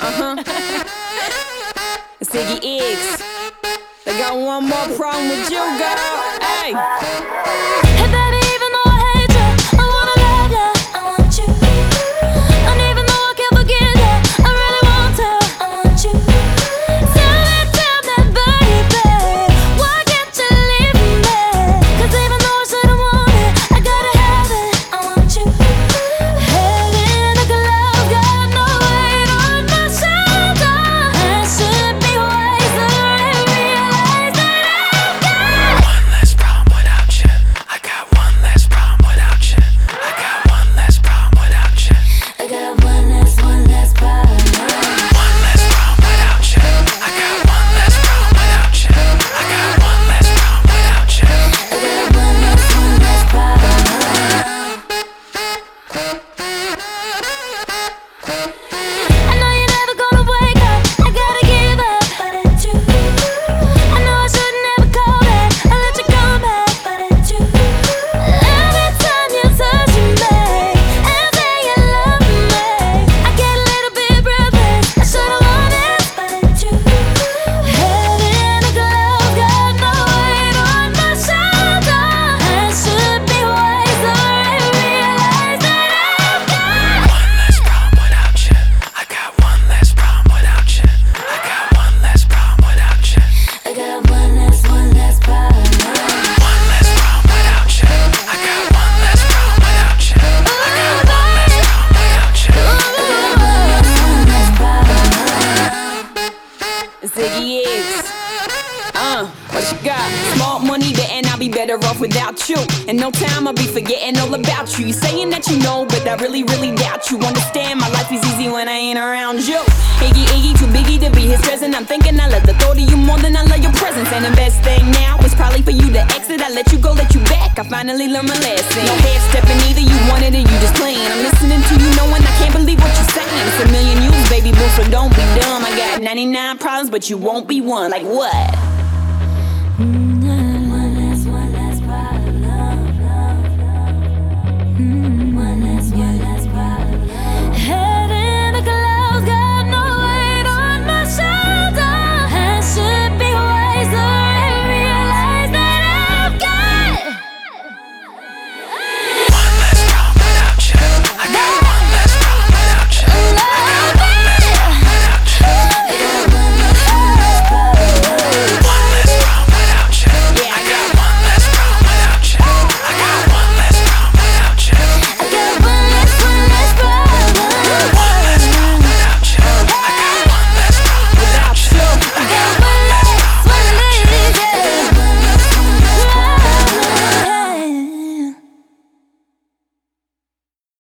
uh huh. Ziggy X. They got one more problem with you, girl. Hey. Biggie is. Uh, what you got? Small money, then I'll be better off without you. And no time, I'll be forgetting all about you. Saying that you know, but I really, really doubt you. Understand, my life is easy when I ain't around you. Iggy, Iggy, too biggie to be his present. I'm thinking I love the thought of you more than I love your presence. And the best thing now is probably for you to exit. I let you go, let you back. I finally learned my lesson. No head stepping either, you wanted it or you problems, but you won't be one. Like what?